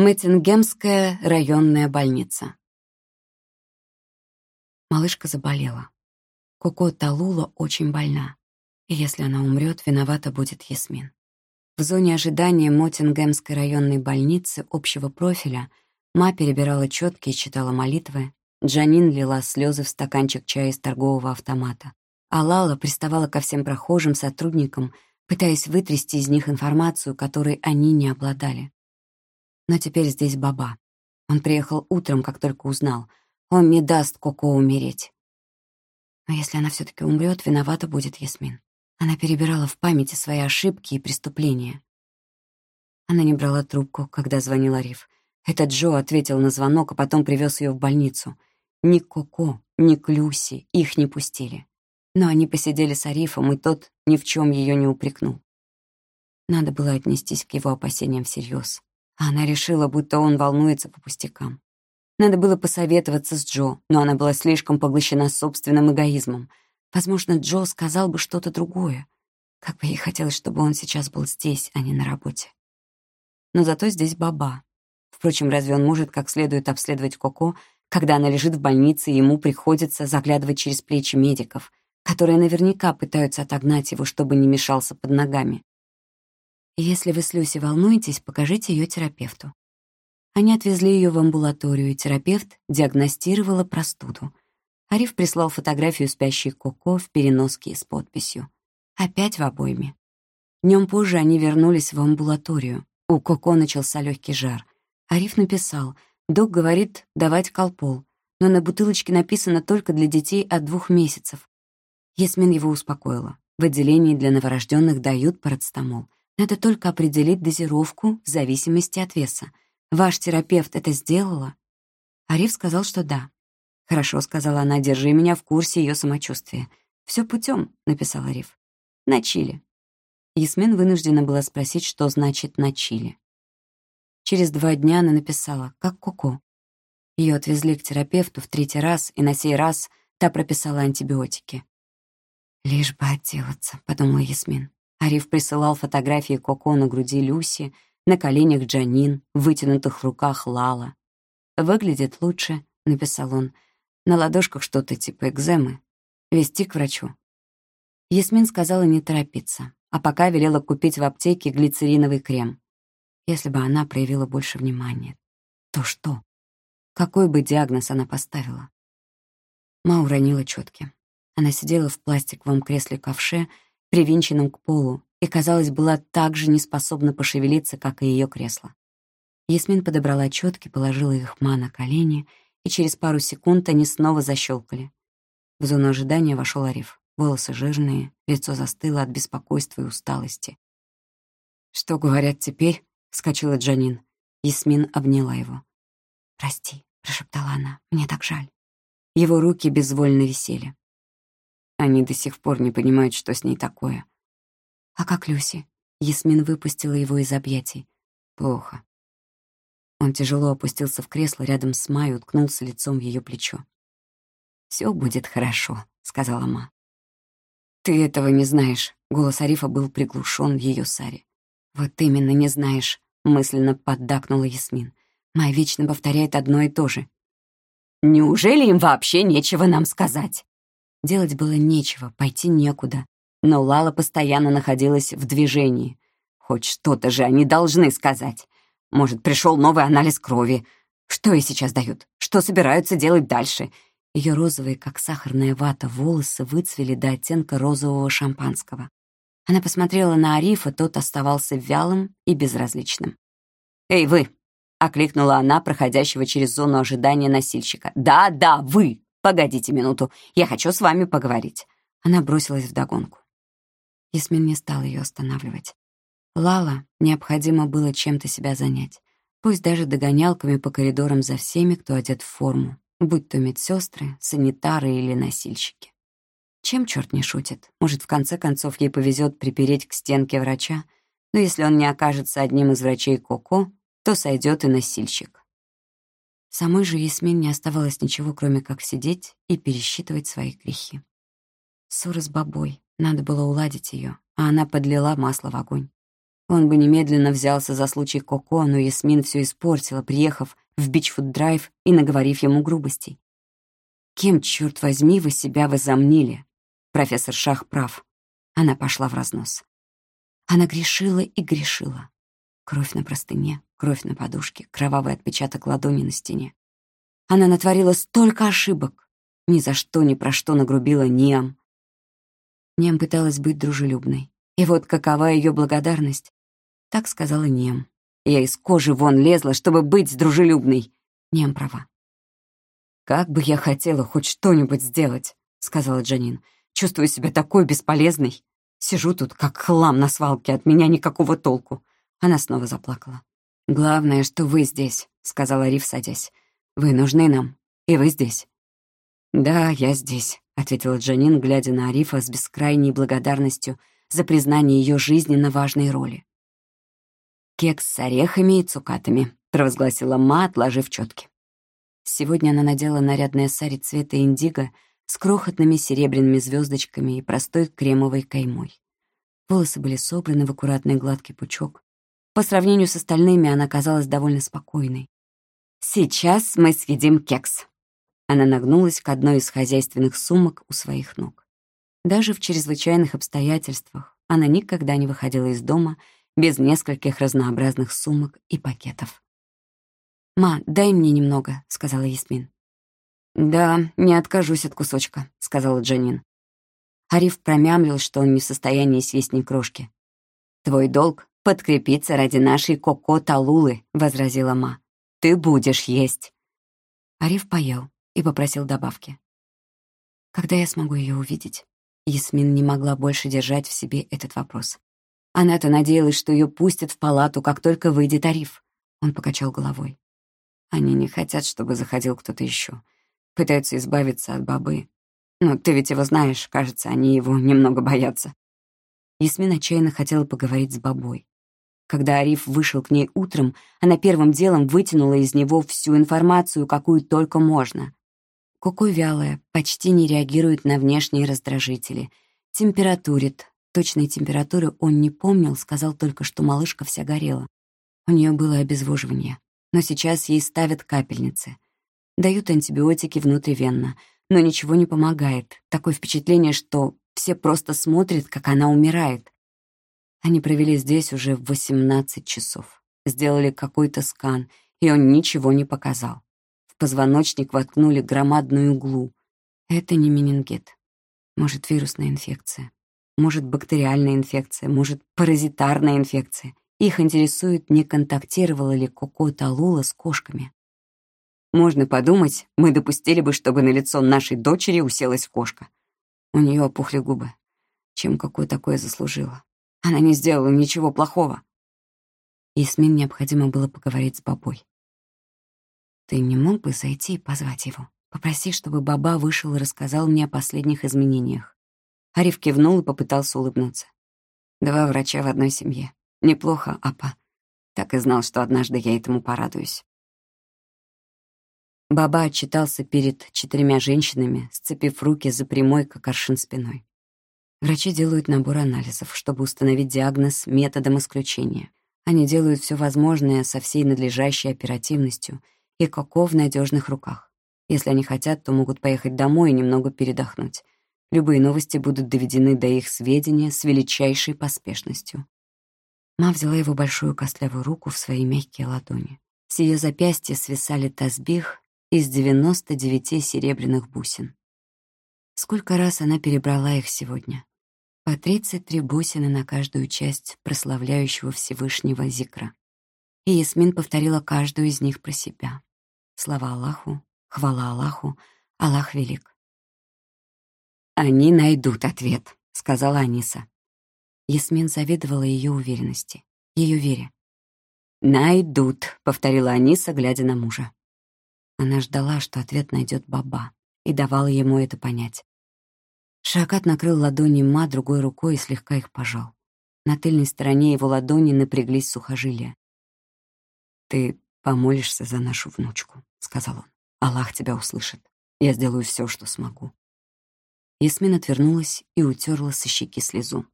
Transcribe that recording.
Мэттингемская районная больница. Малышка заболела. Коко Талула очень больна. И если она умрет, виновата будет Ясмин. В зоне ожидания Моттингемской районной больницы общего профиля Ма перебирала четки и читала молитвы, Джанин лила слезы в стаканчик чая из торгового автомата, а Лала приставала ко всем прохожим сотрудникам, пытаясь вытрясти из них информацию, которой они не обладали. Но теперь здесь Баба. Он приехал утром, как только узнал. Он не даст Коко умереть. Но если она все таки умрет, виновата будет Ясмин. Она перебирала в памяти свои ошибки и преступления. Она не брала трубку, когда звонил Ариф. Этот Джо ответил на звонок, а потом привез ее в больницу. Ни Коко, ни Клюси их не пустили. Но они посидели с Арифом, и тот ни в чем ее не упрекнул. Надо было отнестись к его опасениям всерьез. Она решила, будто он волнуется по пустякам. Надо было посоветоваться с Джо, но она была слишком поглощена собственным эгоизмом. Возможно, Джо сказал бы что-то другое. Как бы ей хотелось, чтобы он сейчас был здесь, а не на работе. Но зато здесь Баба. Впрочем, разве он может как следует обследовать Коко, когда она лежит в больнице, и ему приходится заглядывать через плечи медиков, которые наверняка пытаются отогнать его, чтобы не мешался под ногами? Если вы с Люси волнуетесь, покажите ее терапевту. Они отвезли ее в амбулаторию, и терапевт диагностировала простуду. Ариф прислал фотографию спящей Коко в переноске с подписью. Опять в обойме. Днем позже они вернулись в амбулаторию. У Коко начался легкий жар. Ариф написал, док говорит давать колпол, но на бутылочке написано только для детей от двух месяцев. Ясмин его успокоила. В отделении для новорожденных дают парацетамол. Надо только определить дозировку в зависимости от веса. Ваш терапевт это сделала?» Ариф сказал, что да. «Хорошо», — сказала она, — «держи меня в курсе ее самочувствия». «Все путем», — написал Ариф. «На Чили». Ясмин вынуждена была спросить, что значит «на Чили». Через два дня она написала «как Коко». Ее отвезли к терапевту в третий раз, и на сей раз та прописала антибиотики. «Лишь бы отделаться», — подумала Ясмин. Ариф присылал фотографии Коко на груди Люси, на коленях Джанин, в вытянутых руках Лала. «Выглядит лучше», — написал он. «На ладошках что-то типа экземы. Вести к врачу». Ясмин сказала не торопиться, а пока велела купить в аптеке глицериновый крем. Если бы она проявила больше внимания, то что? Какой бы диагноз она поставила? Ма уронила четки. Она сидела в пластиковом кресле-ковше, привинченном к полу, и, казалось, была так же неспособна пошевелиться, как и ее кресло. Ясмин подобрала четки, положила их Ма на колени, и через пару секунд они снова защелкали. В зону ожидания вошел Ариф. Волосы жирные, лицо застыло от беспокойства и усталости. «Что говорят теперь?» — вскочила Джанин. Ясмин обняла его. «Прости», — прошептала она, — «мне так жаль». Его руки безвольно висели. Они до сих пор не понимают, что с ней такое. «А как Люси?» Ясмин выпустила его из объятий. «Плохо». Он тяжело опустился в кресло рядом с Майей, уткнулся лицом в ее плечо. «Все будет хорошо», — сказала Ма. «Ты этого не знаешь», — голос Арифа был приглушен в ее саре. «Вот именно не знаешь», — мысленно поддакнула Ясмин. Майя вечно повторяет одно и то же. «Неужели им вообще нечего нам сказать?» Делать было нечего, пойти некуда. Но Лала постоянно находилась в движении. Хоть что-то же они должны сказать. Может, пришел новый анализ крови. Что ей сейчас дают? Что собираются делать дальше? Ее розовые, как сахарная вата, волосы выцвели до оттенка розового шампанского. Она посмотрела на Арифа, тот оставался вялым и безразличным. «Эй, вы!» — окликнула она проходящего через зону ожидания носильщика. «Да, да, вы! Погодите минуту, я хочу с вами поговорить». Она бросилась вдогонку. Ясмин не стала ее останавливать. Лала необходимо было чем-то себя занять, пусть даже догонялками по коридорам за всеми, кто одет в форму, будь то медсестры, санитары или носильщики. Чем черт не шутит? Может, в конце концов ей повезет припереть к стенке врача, но если он не окажется одним из врачей Коко, то сойдет и носильщик. Самой же Ясмин не оставалось ничего, кроме как сидеть и пересчитывать свои грехи. Ссора с бабой, надо было уладить ее, а она подлила масло в огонь. Он бы немедленно взялся за случай Коко, но Ясмин все испортила, приехав в Бичфуд-драйв и наговорив ему грубостей. Кем, черт возьми, вы себя возомнили? Профессор Шах прав. Она пошла в разнос. Она грешила и грешила. Кровь на простыне, кровь на подушке, кровавый отпечаток ладони на стене. Она натворила столько ошибок. Ни за что, ни про что нагрубила Ниам. Нем пыталась быть дружелюбной. И вот какова ее благодарность. Так сказала Нем. Я из кожи вон лезла, чтобы быть дружелюбной. Нем права. «Как бы я хотела хоть что-нибудь сделать», — сказала Джанин. «Чувствую себя такой бесполезной. Сижу тут, как хлам на свалке, от меня никакого толку». Она снова заплакала. «Главное, что вы здесь», — сказала Рив, садясь. «Вы нужны нам, и вы здесь». «Да, я здесь», — ответила Джанин, глядя на Арифа с бескрайней благодарностью за признание ее жизненно важной роли. «Кекс с орехами и цукатами», — провозгласила Ма, отложив четки. Сегодня она надела нарядное сари цвета индиго с крохотными серебряными звездочками и простой кремовой каймой. Волосы были собраны в аккуратный гладкий пучок. По сравнению с остальными она казалась довольно спокойной. «Сейчас мы съедим кекс». Она нагнулась к одной из хозяйственных сумок у своих ног. Даже в чрезвычайных обстоятельствах она никогда не выходила из дома без нескольких разнообразных сумок и пакетов. «Ма, дай мне немного», — сказала Ясмин. «Да, не откажусь от кусочка», — сказала Джанин. Ариф промямлил, что он не в состоянии съесть ни крошки. «Твой долг — подкрепиться ради нашей Коко-Талулы», — возразила Ма. «Ты будешь есть». Ариф поел и попросил добавки. «Когда я смогу ее увидеть?» Ясмин не могла больше держать в себе этот вопрос. Она-то надеялась, что ее пустят в палату, как только выйдет Ариф. Он покачал головой. Они не хотят, чтобы заходил кто-то еще. Пытаются избавиться от бабы. Но ты ведь его знаешь, кажется, они его немного боятся. Ясмин отчаянно хотела поговорить с бабой. Когда Ариф вышел к ней утром, она первым делом вытянула из него всю информацию, какую только можно. Коко вялая, почти не реагирует на внешние раздражители. Температурит. Точной температуры он не помнил, сказал только, что малышка вся горела. У нее было обезвоживание но сейчас ей ставят капельницы. Дают антибиотики внутривенно, но ничего не помогает. Такое впечатление, что все просто смотрят, как она умирает. Они провели здесь уже 18 часов. Сделали какой-то скан, и он ничего не показал. В позвоночник воткнули громадную иглу. Это не менингит. Может, вирусная инфекция. Может, бактериальная инфекция. Может, паразитарная инфекция. Их интересует, не контактировала ли Коко Талула с кошками. Можно подумать, мы допустили бы, чтобы на лицо нашей дочери уселась кошка. У нее опухли губы. Чем Коко такое заслужила? Она не сделала ничего плохого. Ясмин необходимо было поговорить с бабой. Ты не мог бы зайти и позвать его? Попроси, чтобы баба вышел и рассказал мне о последних изменениях. Ариф кивнул и попытался улыбнуться. Два врача в одной семье. Неплохо, апа. Так и знал, что однажды я этому порадуюсь. Баба отчитался перед четырьмя женщинами, сцепив руки за прямой, как аршин спиной. Врачи делают набор анализов, чтобы установить диагноз методом исключения. Они делают все возможное со всей надлежащей оперативностью и Коко в надежных руках. Если они хотят, то могут поехать домой и немного передохнуть. Любые новости будут доведены до их сведения с величайшей поспешностью. Ма взяла его большую костлявую руку в свои мягкие ладони. С ее запястья свисали tasбих из 99 серебряных бусин. Сколько раз она перебрала их сегодня? По 33 бусины на каждую часть прославляющего Всевышнего зикра. И Ясмин повторила каждую из них про себя. Слава Аллаху, хвала Аллаху, Аллах велик. «Они найдут ответ», — сказала Аниса. Ясмин завидовала ее уверенности, ее вере. «Найдут», — повторила Аниса, глядя на мужа. Она ждала, что ответ найдет Баба, и давала ему это понять. Шакат накрыл ладони Ма другой рукой и слегка их пожал. На тыльной стороне его ладони напряглись сухожилия. «Ты помолишься за нашу внучку», — сказал он. «Аллах тебя услышит. Я сделаю все, что смогу». Ясмин отвернулась и утерла со щеки слезу.